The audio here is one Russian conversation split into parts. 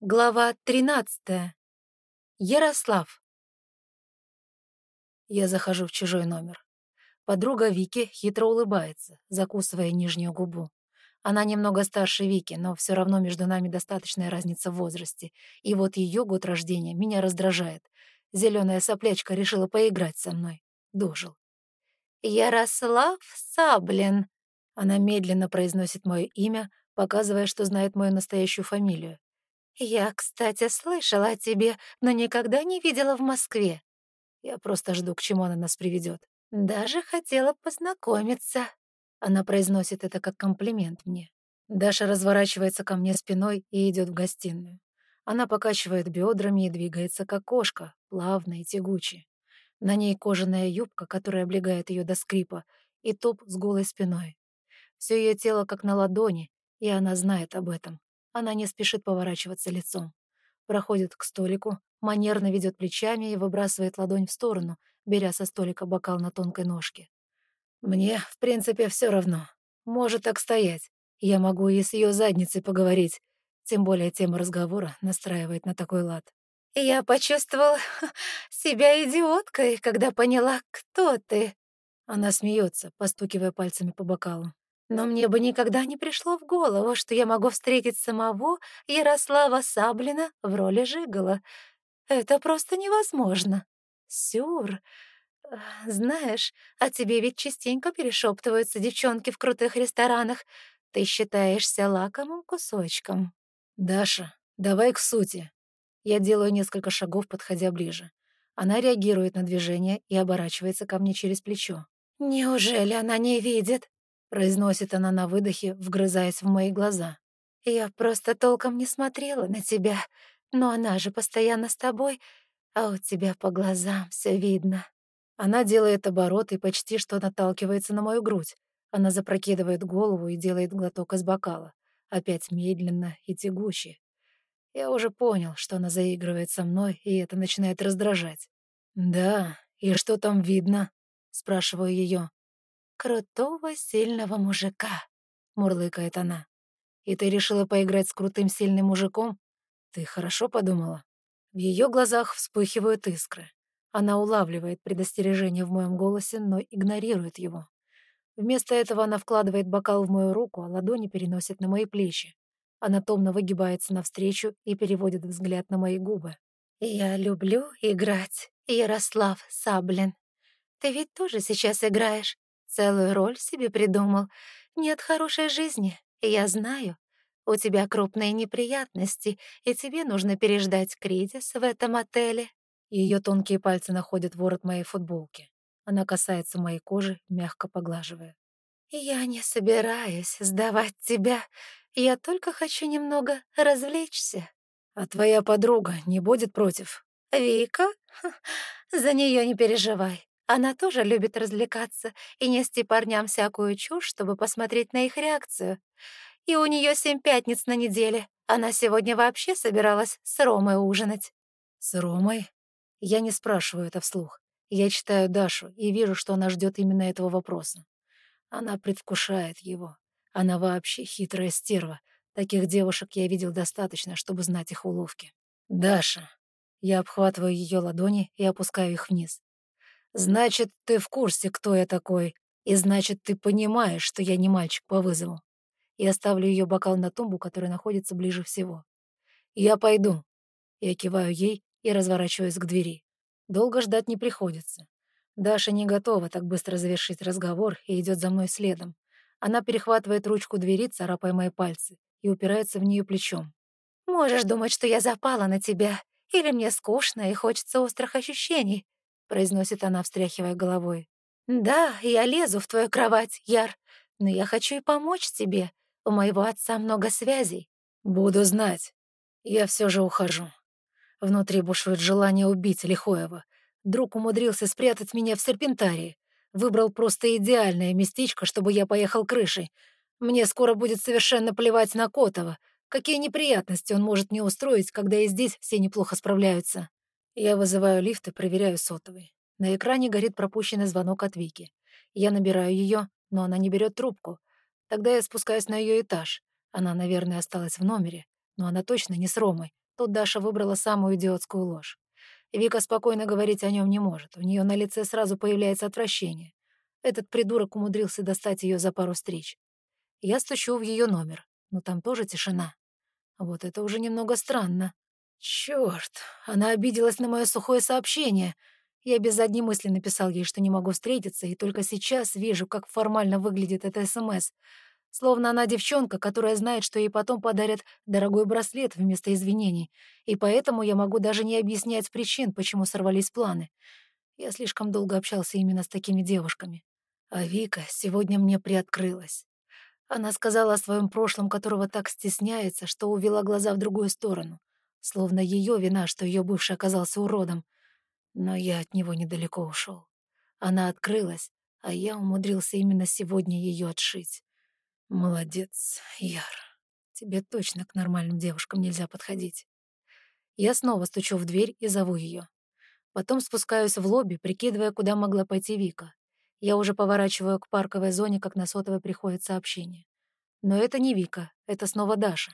Глава 13. Ярослав. Я захожу в чужой номер. Подруга Вики хитро улыбается, закусывая нижнюю губу. Она немного старше Вики, но все равно между нами достаточная разница в возрасте. И вот ее год рождения меня раздражает. Зеленая соплячка решила поиграть со мной. Дожил. «Ярослав Саблин», — она медленно произносит мое имя, показывая, что знает мою настоящую фамилию. «Я, кстати, слышала о тебе, но никогда не видела в Москве. Я просто жду, к чему она нас приведет. Даже хотела познакомиться». Она произносит это как комплимент мне. Даша разворачивается ко мне спиной и идет в гостиную. Она покачивает бедрами и двигается, как кошка, плавно и тягуче. На ней кожаная юбка, которая облегает ее до скрипа, и топ с голой спиной. Все ее тело как на ладони, и она знает об этом. Она не спешит поворачиваться лицом. Проходит к столику, манерно ведет плечами и выбрасывает ладонь в сторону, беря со столика бокал на тонкой ножке. «Мне, в принципе, все равно. Может так стоять. Я могу и с ее задницей поговорить. Тем более тема разговора настраивает на такой лад. «Я почувствовала себя идиоткой, когда поняла, кто ты». Она смеется, постукивая пальцами по бокалу. Но мне бы никогда не пришло в голову, что я могу встретить самого Ярослава Саблина в роли Жигала. Это просто невозможно. Сюр. Знаешь, о тебе ведь частенько перешептываются девчонки в крутых ресторанах. Ты считаешься лакомым кусочком. Даша, давай к сути. Я делаю несколько шагов, подходя ближе. Она реагирует на движение и оборачивается ко мне через плечо. Неужели она не видит? Произносит она на выдохе, вгрызаясь в мои глаза. «Я просто толком не смотрела на тебя, но она же постоянно с тобой, а у тебя по глазам все видно». Она делает оборот и почти что наталкивается на мою грудь. Она запрокидывает голову и делает глоток из бокала. Опять медленно и тягуще. Я уже понял, что она заигрывает со мной, и это начинает раздражать. «Да, и что там видно?» — спрашиваю ее крутого, сильного мужика», — мурлыкает она. «И ты решила поиграть с крутым, сильным мужиком? Ты хорошо подумала?» В ее глазах вспыхивают искры. Она улавливает предостережение в моем голосе, но игнорирует его. Вместо этого она вкладывает бокал в мою руку, а ладони переносит на мои плечи. Она томно выгибается навстречу и переводит взгляд на мои губы. «Я люблю играть, Ярослав Саблин. Ты ведь тоже сейчас играешь. Целую роль себе придумал. Нет хорошей жизни, я знаю. У тебя крупные неприятности, и тебе нужно переждать кризис в этом отеле». Ее тонкие пальцы находят ворот моей футболки. Она касается моей кожи, мягко поглаживая. «Я не собираюсь сдавать тебя. Я только хочу немного развлечься». «А твоя подруга не будет против?» «Вика? За нее не переживай. Она тоже любит развлекаться и нести парням всякую чушь, чтобы посмотреть на их реакцию. И у нее семь пятниц на неделе. Она сегодня вообще собиралась с Ромой ужинать. С Ромой? Я не спрашиваю это вслух. Я читаю Дашу и вижу, что она ждет именно этого вопроса. Она предвкушает его. Она вообще хитрая стерва. Таких девушек я видел достаточно, чтобы знать их уловки. «Даша». Я обхватываю ее ладони и опускаю их вниз. Значит, ты в курсе, кто я такой, и значит, ты понимаешь, что я не мальчик по вызову. Я ставлю ее бокал на тумбу, которая находится ближе всего. Я пойду. Я киваю ей и разворачиваюсь к двери. Долго ждать не приходится. Даша не готова так быстро завершить разговор и идет за мной следом. Она перехватывает ручку двери, царапая мои пальцы, и упирается в нее плечом. «Можешь думать, что я запала на тебя, или мне скучно и хочется острых ощущений, произносит она, встряхивая головой. «Да, я лезу в твою кровать, Яр, но я хочу и помочь тебе. У моего отца много связей». «Буду знать. Я все же ухожу». Внутри бушует желание убить Лихоева. Друг умудрился спрятать меня в серпентарии. Выбрал просто идеальное местечко, чтобы я поехал крышей. Мне скоро будет совершенно плевать на Котова. Какие неприятности он может мне устроить, когда и здесь все неплохо справляются. Я вызываю лифт и проверяю сотовый. На экране горит пропущенный звонок от Вики. Я набираю ее, но она не берет трубку. Тогда я спускаюсь на ее этаж. Она, наверное, осталась в номере, но она точно не с Ромой, Тут Даша выбрала самую идиотскую ложь. Вика спокойно говорить о нем не может. У нее на лице сразу появляется отвращение. Этот придурок умудрился достать ее за пару встреч. Я стучу в ее номер, но там тоже тишина. Вот это уже немного странно. Черт, она обиделась на мое сухое сообщение. Я без задней мысли написал ей, что не могу встретиться, и только сейчас вижу, как формально выглядит это СМС. Словно она девчонка, которая знает, что ей потом подарят дорогой браслет вместо извинений, и поэтому я могу даже не объяснять причин, почему сорвались планы. Я слишком долго общался именно с такими девушками. А Вика сегодня мне приоткрылась. Она сказала о своем прошлом, которого так стесняется, что увела глаза в другую сторону. Словно ее вина, что ее бывший оказался уродом. Но я от него недалеко ушел. Она открылась, а я умудрился именно сегодня ее отшить. Молодец, Яр. Тебе точно к нормальным девушкам нельзя подходить. Я снова стучу в дверь и зову ее. Потом спускаюсь в лобби, прикидывая, куда могла пойти Вика. Я уже поворачиваю к парковой зоне, как на сотовой приходит сообщение. Но это не Вика, это снова Даша.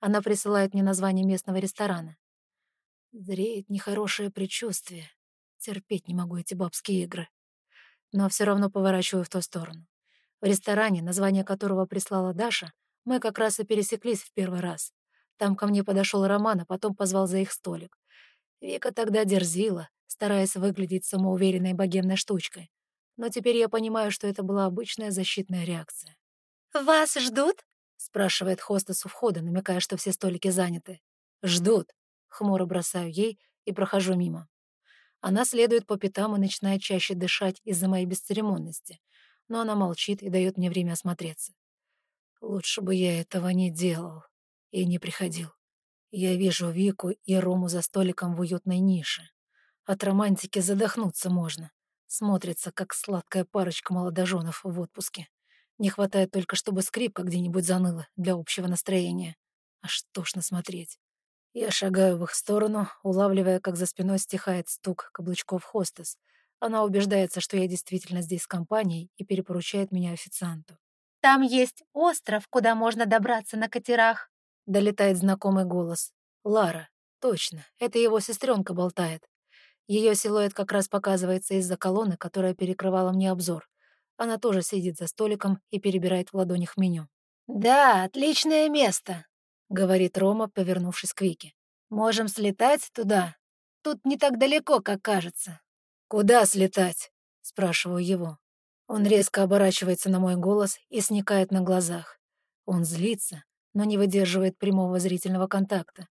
Она присылает мне название местного ресторана. Зреет нехорошее предчувствие. Терпеть не могу эти бабские игры. Но все равно поворачиваю в ту сторону. В ресторане, название которого прислала Даша, мы как раз и пересеклись в первый раз. Там ко мне подошел Роман, а потом позвал за их столик. Вика тогда дерзила, стараясь выглядеть самоуверенной богемной штучкой. Но теперь я понимаю, что это была обычная защитная реакция. «Вас ждут?» — спрашивает хостес у входа, намекая, что все столики заняты. «Ждут», — хмуро бросаю ей и прохожу мимо. Она следует по пятам и начинает чаще дышать из-за моей бесцеремонности, но она молчит и дает мне время осмотреться. Лучше бы я этого не делал и не приходил. Я вижу Вику и Рому за столиком в уютной нише. От романтики задохнуться можно. Смотрится, как сладкая парочка молодоженов в отпуске. Не хватает только, чтобы скрипка где-нибудь заныла для общего настроения. Аж тошно смотреть. Я шагаю в их сторону, улавливая, как за спиной стихает стук каблучков хостес. Она убеждается, что я действительно здесь с компанией и перепоручает меня официанту. «Там есть остров, куда можно добраться на катерах», — долетает знакомый голос. «Лара. Точно, это его сестренка болтает. Ее силуэт как раз показывается из-за колонны, которая перекрывала мне обзор. Она тоже сидит за столиком и перебирает в ладонях меню. «Да, отличное место», — говорит Рома, повернувшись к Вике. «Можем слетать туда. Тут не так далеко, как кажется». «Куда слетать?» — спрашиваю его. Он резко оборачивается на мой голос и сникает на глазах. Он злится, но не выдерживает прямого зрительного контакта.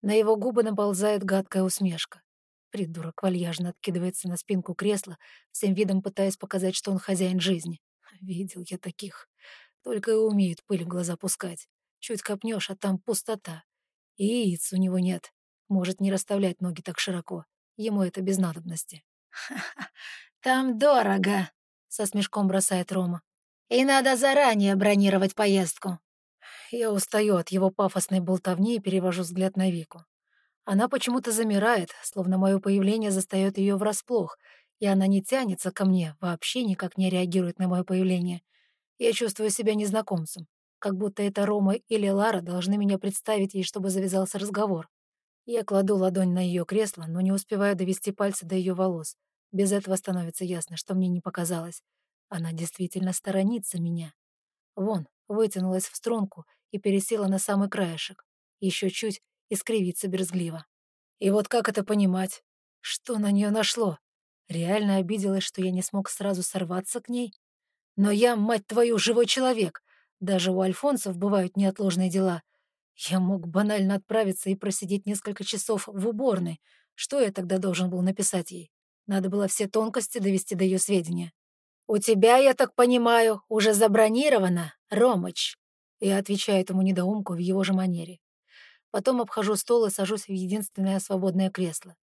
На его губы наползает гадкая усмешка. Придурок вальяжно откидывается на спинку кресла, всем видом пытаясь показать, что он хозяин жизни. Видел я таких. Только и умеют пыль в глаза пускать. Чуть копнешь, а там пустота. И яиц у него нет. Может не расставлять ноги так широко. Ему это без надобности. «Ха-ха, там дорого», — со смешком бросает Рома. «И надо заранее бронировать поездку». Я устаю от его пафосной болтовни и перевожу взгляд на Вику. Она почему-то замирает, словно мое появление застает ее врасплох, и она не тянется ко мне, вообще никак не реагирует на мое появление. Я чувствую себя незнакомцем, как будто это Рома или Лара должны меня представить ей, чтобы завязался разговор. Я кладу ладонь на ее кресло, но не успеваю довести пальцы до ее волос. Без этого становится ясно, что мне не показалось. Она действительно сторонится меня. Вон, вытянулась в струнку и пересела на самый краешек. Еще чуть, и скривится брезгливо. И вот как это понимать? Что на нее нашло? Реально обиделась, что я не смог сразу сорваться к ней? Но я, мать твою, живой человек. Даже у альфонсов бывают неотложные дела. Я мог банально отправиться и просидеть несколько часов в уборной. Что я тогда должен был написать ей? Надо было все тонкости довести до ее сведения. «У тебя, я так понимаю, уже забронировано, Ромыч?» Я отвечаю этому недоумку в его же манере. Потом обхожу стол и сажусь в единственное свободное кресло.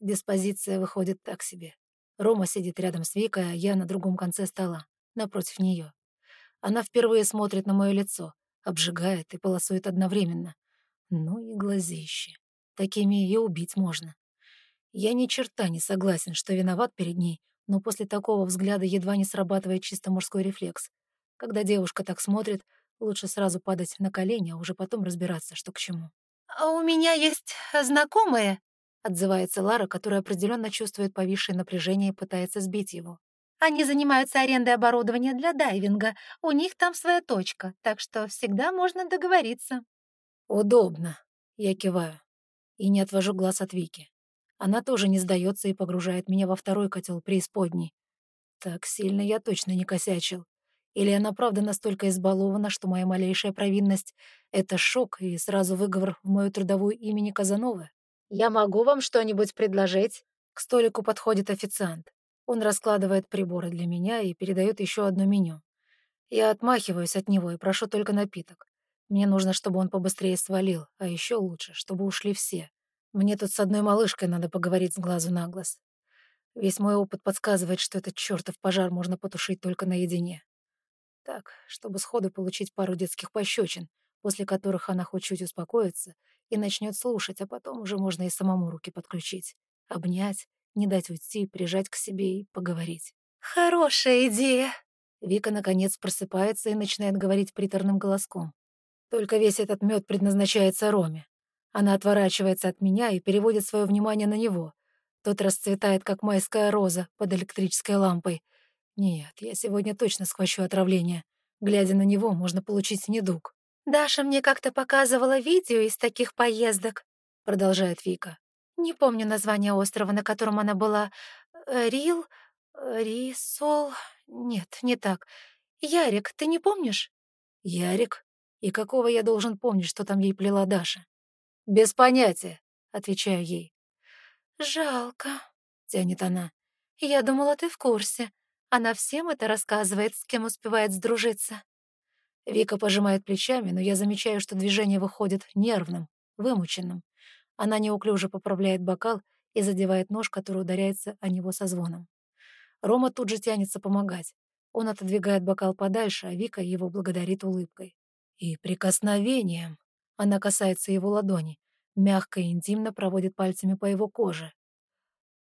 Диспозиция выходит так себе. Рома сидит рядом с Викой, а я на другом конце стола, напротив нее. Она впервые смотрит на мое лицо, обжигает и полосует одновременно. Ну и глазище. Такими ее убить можно. Я ни черта не согласен, что виноват перед ней, но после такого взгляда едва не срабатывает чисто мужской рефлекс. Когда девушка так смотрит, лучше сразу падать на колени, а уже потом разбираться, что к чему. «А «У меня есть знакомые», — отзывается Лара, которая определенно чувствует повисшее напряжение и пытается сбить его. «Они занимаются арендой оборудования для дайвинга. У них там своя точка, так что всегда можно договориться». «Удобно», — я киваю. И не отвожу глаз от Вики. Она тоже не сдается и погружает меня во второй котел преисподней. Так сильно я точно не косячил. Или она правда настолько избалована, что моя малейшая провинность — это шок и сразу выговор в мою трудовую имени Казановы? «Я могу вам что-нибудь предложить?» К столику подходит официант. Он раскладывает приборы для меня и передает еще одно меню. Я отмахиваюсь от него и прошу только напиток. Мне нужно, чтобы он побыстрее свалил, а еще лучше, чтобы ушли все. Мне тут с одной малышкой надо поговорить с глазу на глаз. Весь мой опыт подсказывает, что этот чертов пожар можно потушить только наедине. Так, чтобы сходу получить пару детских пощечин, после которых она хоть чуть успокоится и начнет слушать, а потом уже можно и самому руки подключить. Обнять, не дать уйти, прижать к себе и поговорить. «Хорошая идея!» Вика, наконец, просыпается и начинает говорить приторным голоском. Только весь этот мед предназначается Роме. Она отворачивается от меня и переводит свое внимание на него. Тот расцветает, как майская роза под электрической лампой, нет, я сегодня точно схвачу отравление. Глядя на него, можно получить недуг. «Даша мне как-то показывала видео из таких поездок», — продолжает Вика. «Не помню название острова, на котором она была. Э, Рил? Э, Рисол? Нет, не так. Ярик, ты не помнишь?» «Ярик? И какого я должен помнить, что там ей плела Даша?» «Без понятия», — отвечаю ей. «Жалко», — тянет она. «Я думала, ты в курсе. Она всем это рассказывает, с кем успевает сдружиться. Вика пожимает плечами, но я замечаю, что движение выходит нервным, вымученным. Она неуклюже поправляет бокал и задевает нож, который ударяется о него со звоном. Рома тут же тянется помогать. Он отодвигает бокал подальше, а Вика его благодарит улыбкой. И прикосновением. Она касается его ладони, мягко и интимно проводит пальцами по его коже.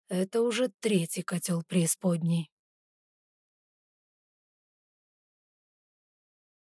Это уже третий котел преисподней.